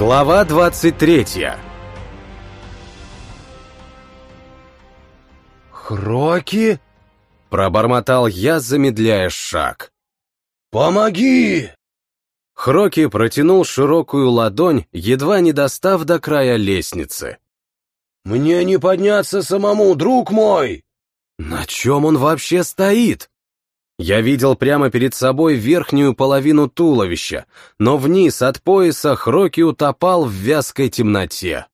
Глава 23 «Хроки?» — пробормотал я, замедляя шаг. «Помоги!» Хроки протянул широкую ладонь, едва не достав до края лестницы. «Мне не подняться самому, друг мой!» На чем он вообще стоит? Я видел прямо перед собой верхнюю половину туловища, но вниз от пояса Хроки утопал в вязкой темноте.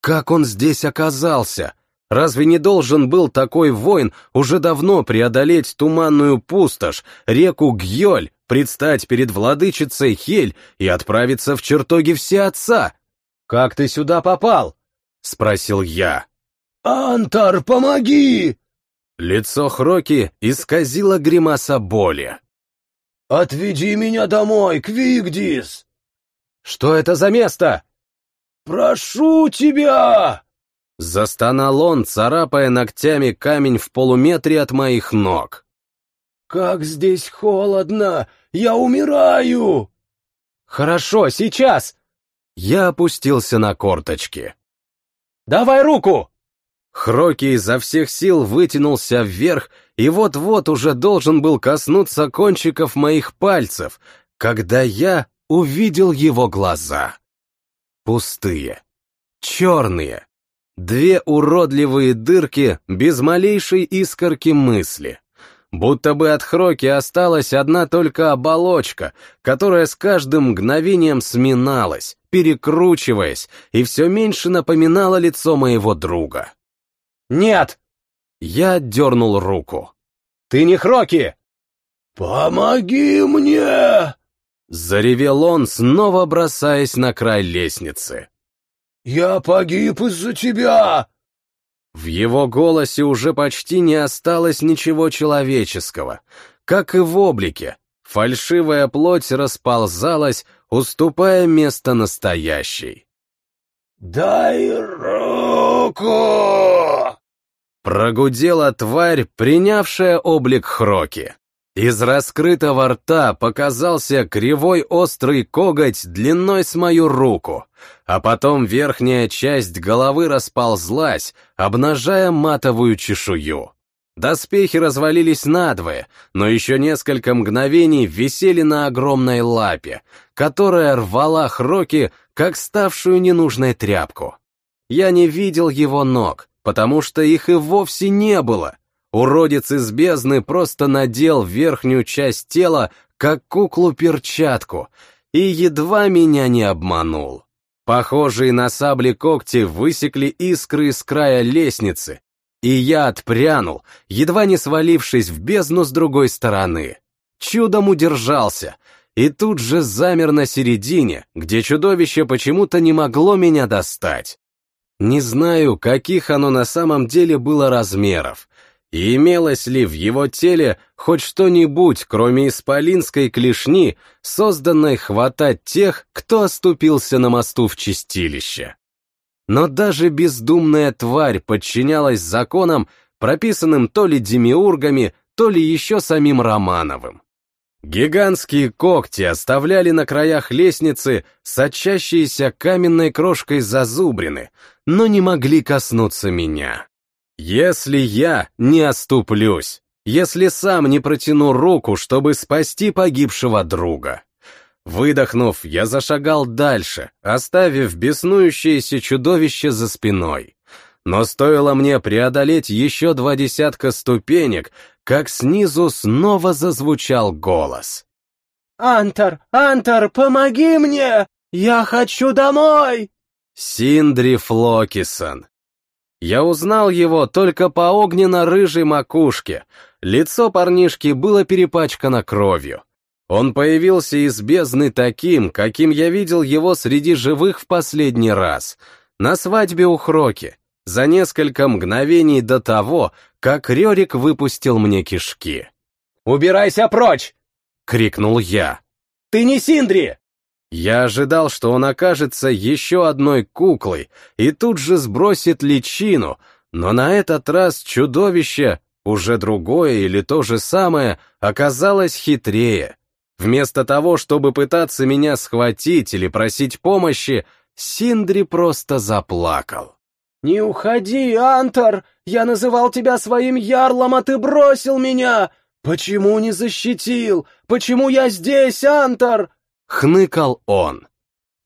Как он здесь оказался? Разве не должен был такой воин уже давно преодолеть туманную пустошь, реку Гьоль, предстать перед владычицей Хель и отправиться в чертоги Всеотца? «Как ты сюда попал?» — спросил я. «Антар, помоги!» Лицо Хроки исказило гримаса боли. «Отведи меня домой, Квигдис!» «Что это за место?» «Прошу тебя!» Застонал он, царапая ногтями камень в полуметре от моих ног. «Как здесь холодно! Я умираю!» «Хорошо, сейчас!» Я опустился на корточки. «Давай руку!» Хроки изо всех сил вытянулся вверх и вот-вот уже должен был коснуться кончиков моих пальцев, когда я увидел его глаза. Пустые, черные, две уродливые дырки без малейшей искорки мысли. Будто бы от Хроки осталась одна только оболочка, которая с каждым мгновением сминалась, перекручиваясь, и все меньше напоминала лицо моего друга. «Нет!» Я отдернул руку. «Ты не Хроки!» «Помоги мне!» Заревел он, снова бросаясь на край лестницы. «Я погиб из-за тебя!» В его голосе уже почти не осталось ничего человеческого, как и в облике. Фальшивая плоть расползалась, уступая место настоящей. «Дай руку!» Прогудела тварь, принявшая облик Хроки. Из раскрытого рта показался кривой острый коготь длиной с мою руку, а потом верхняя часть головы расползлась, обнажая матовую чешую. Доспехи развалились надвое, но еще несколько мгновений висели на огромной лапе, которая рвала Хроки, как ставшую ненужной тряпку. Я не видел его ног, потому что их и вовсе не было. Уродец из бездны просто надел верхнюю часть тела, как куклу-перчатку, и едва меня не обманул. Похожие на сабли когти высекли искры из края лестницы, и я отпрянул, едва не свалившись в бездну с другой стороны. Чудом удержался, и тут же замер на середине, где чудовище почему-то не могло меня достать. Не знаю, каких оно на самом деле было размеров, и имелось ли в его теле хоть что-нибудь, кроме исполинской клешни, созданной хватать тех, кто оступился на мосту в чистилище. Но даже бездумная тварь подчинялась законам, прописанным то ли демиургами, то ли еще самим Романовым. Гигантские когти оставляли на краях лестницы сочащиеся каменной крошкой зазубрины, но не могли коснуться меня. Если я не оступлюсь, если сам не протяну руку, чтобы спасти погибшего друга. Выдохнув, я зашагал дальше, оставив беснующееся чудовище за спиной. Но стоило мне преодолеть еще два десятка ступенек, как снизу снова зазвучал голос. «Антар, Антар, помоги мне! Я хочу домой!» Синдри Флокисон. Я узнал его только по огненно-рыжей макушке. Лицо парнишки было перепачкано кровью. Он появился из бездны таким, каким я видел его среди живых в последний раз, на свадьбе у Хроки, за несколько мгновений до того, как Рерик выпустил мне кишки. «Убирайся прочь!» — крикнул я. «Ты не Синдри!» Я ожидал, что он окажется еще одной куклой и тут же сбросит личину, но на этот раз чудовище, уже другое или то же самое, оказалось хитрее. Вместо того, чтобы пытаться меня схватить или просить помощи, Синдри просто заплакал. «Не уходи, Антар! Я называл тебя своим ярлом, а ты бросил меня! Почему не защитил? Почему я здесь, Антар?» Хныкал он.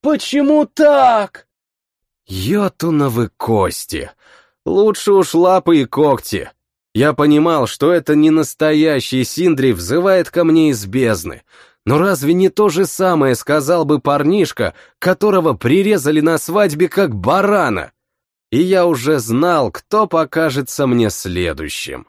«Почему так?» Йотуновы кости. Лучше уж лапы и когти. Я понимал, что это не настоящий Синдри взывает ко мне из бездны. Но разве не то же самое сказал бы парнишка, которого прирезали на свадьбе как барана? И я уже знал, кто покажется мне следующим.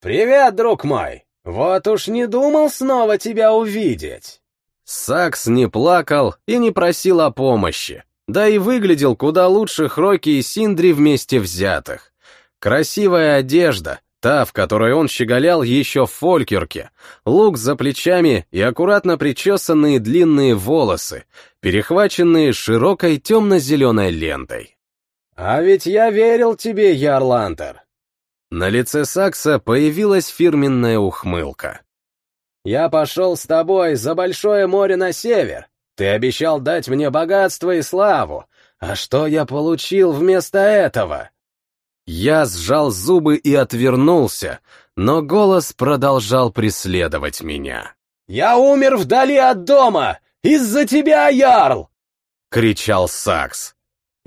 «Привет, друг мой! Вот уж не думал снова тебя увидеть!» Сакс не плакал и не просил о помощи, да и выглядел куда лучше Хроки и Синдри вместе взятых. Красивая одежда, та, в которой он щеголял еще в фолькерке, лук за плечами и аккуратно причесанные длинные волосы, перехваченные широкой темно-зеленой лентой. «А ведь я верил тебе, Ярлантер!» На лице Сакса появилась фирменная ухмылка. «Я пошел с тобой за большое море на север. Ты обещал дать мне богатство и славу. А что я получил вместо этого?» Я сжал зубы и отвернулся, но голос продолжал преследовать меня. «Я умер вдали от дома! Из-за тебя, Ярл!» — кричал Сакс.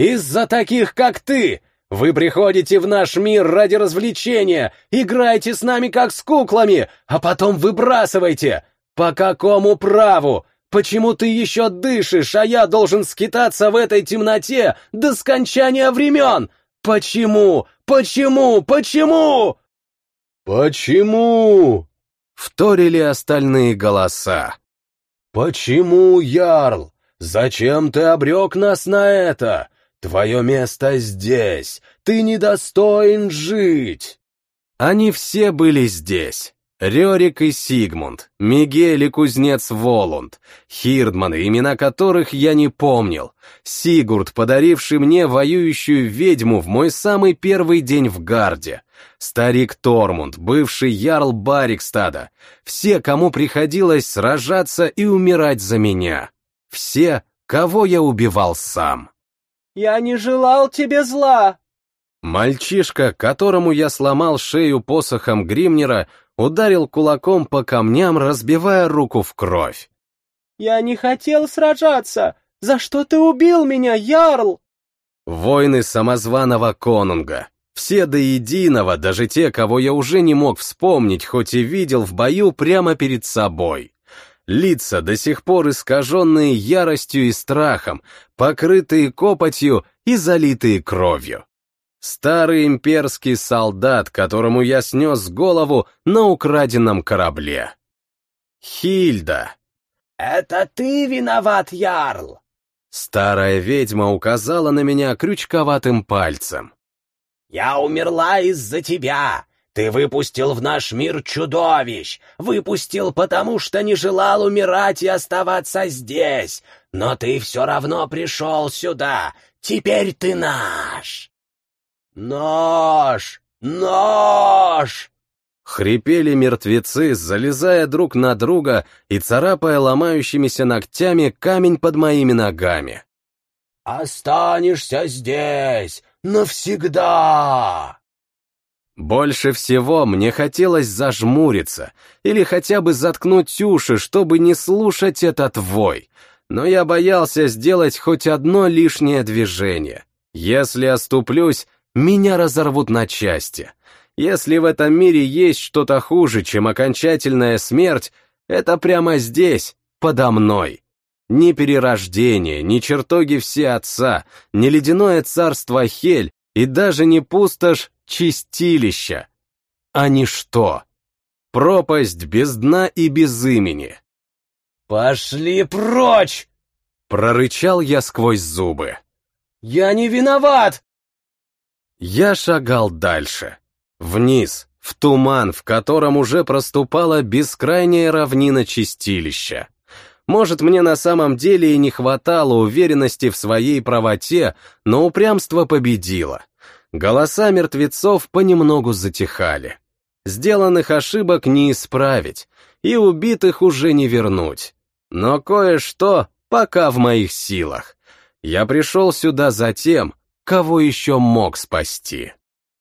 «Из-за таких, как ты! Вы приходите в наш мир ради развлечения, играете с нами как с куклами, а потом выбрасываете! По какому праву? Почему ты еще дышишь, а я должен скитаться в этой темноте до скончания времен? Почему? Почему? Почему? Почему? Вторили остальные голоса. Почему, Ярл? Зачем ты обрек нас на это? Твое место здесь. Ты недостоин жить. Они все были здесь. Рерик и Сигмунд, Мигель и кузнец Волунд, Хирдманы, имена которых я не помнил, Сигурд, подаривший мне воюющую ведьму в мой самый первый день в гарде, старик Тормунд, бывший ярл Барикстада, все, кому приходилось сражаться и умирать за меня, все, кого я убивал сам. «Я не желал тебе зла!» Мальчишка, которому я сломал шею посохом Гримнера, ударил кулаком по камням, разбивая руку в кровь. «Я не хотел сражаться! За что ты убил меня, Ярл?» Войны самозваного конунга. Все до единого, даже те, кого я уже не мог вспомнить, хоть и видел в бою прямо перед собой. Лица, до сих пор искаженные яростью и страхом, покрытые копотью и залитые кровью. Старый имперский солдат, которому я снес голову на украденном корабле. Хильда. «Это ты виноват, Ярл!» Старая ведьма указала на меня крючковатым пальцем. «Я умерла из-за тебя! Ты выпустил в наш мир чудовищ! Выпустил, потому что не желал умирать и оставаться здесь! Но ты все равно пришел сюда! Теперь ты наш!» «Нож! Нож!» Хрипели мертвецы, залезая друг на друга и царапая ломающимися ногтями камень под моими ногами. «Останешься здесь навсегда!» Больше всего мне хотелось зажмуриться или хотя бы заткнуть уши, чтобы не слушать этот вой, но я боялся сделать хоть одно лишнее движение. Если оступлюсь, меня разорвут на части. Если в этом мире есть что-то хуже, чем окончательная смерть, это прямо здесь, подо мной. Ни перерождение, ни чертоги все отца, ни ледяное царство Хель и даже не пустошь чистилища. А ничто. Пропасть без дна и без имени. «Пошли прочь!» Прорычал я сквозь зубы. «Я не виноват!» Я шагал дальше. Вниз, в туман, в котором уже проступала бескрайняя равнина чистилища. Может, мне на самом деле и не хватало уверенности в своей правоте, но упрямство победило. Голоса мертвецов понемногу затихали. Сделанных ошибок не исправить, и убитых уже не вернуть. Но кое-что пока в моих силах. Я пришел сюда за тем, кого еще мог спасти.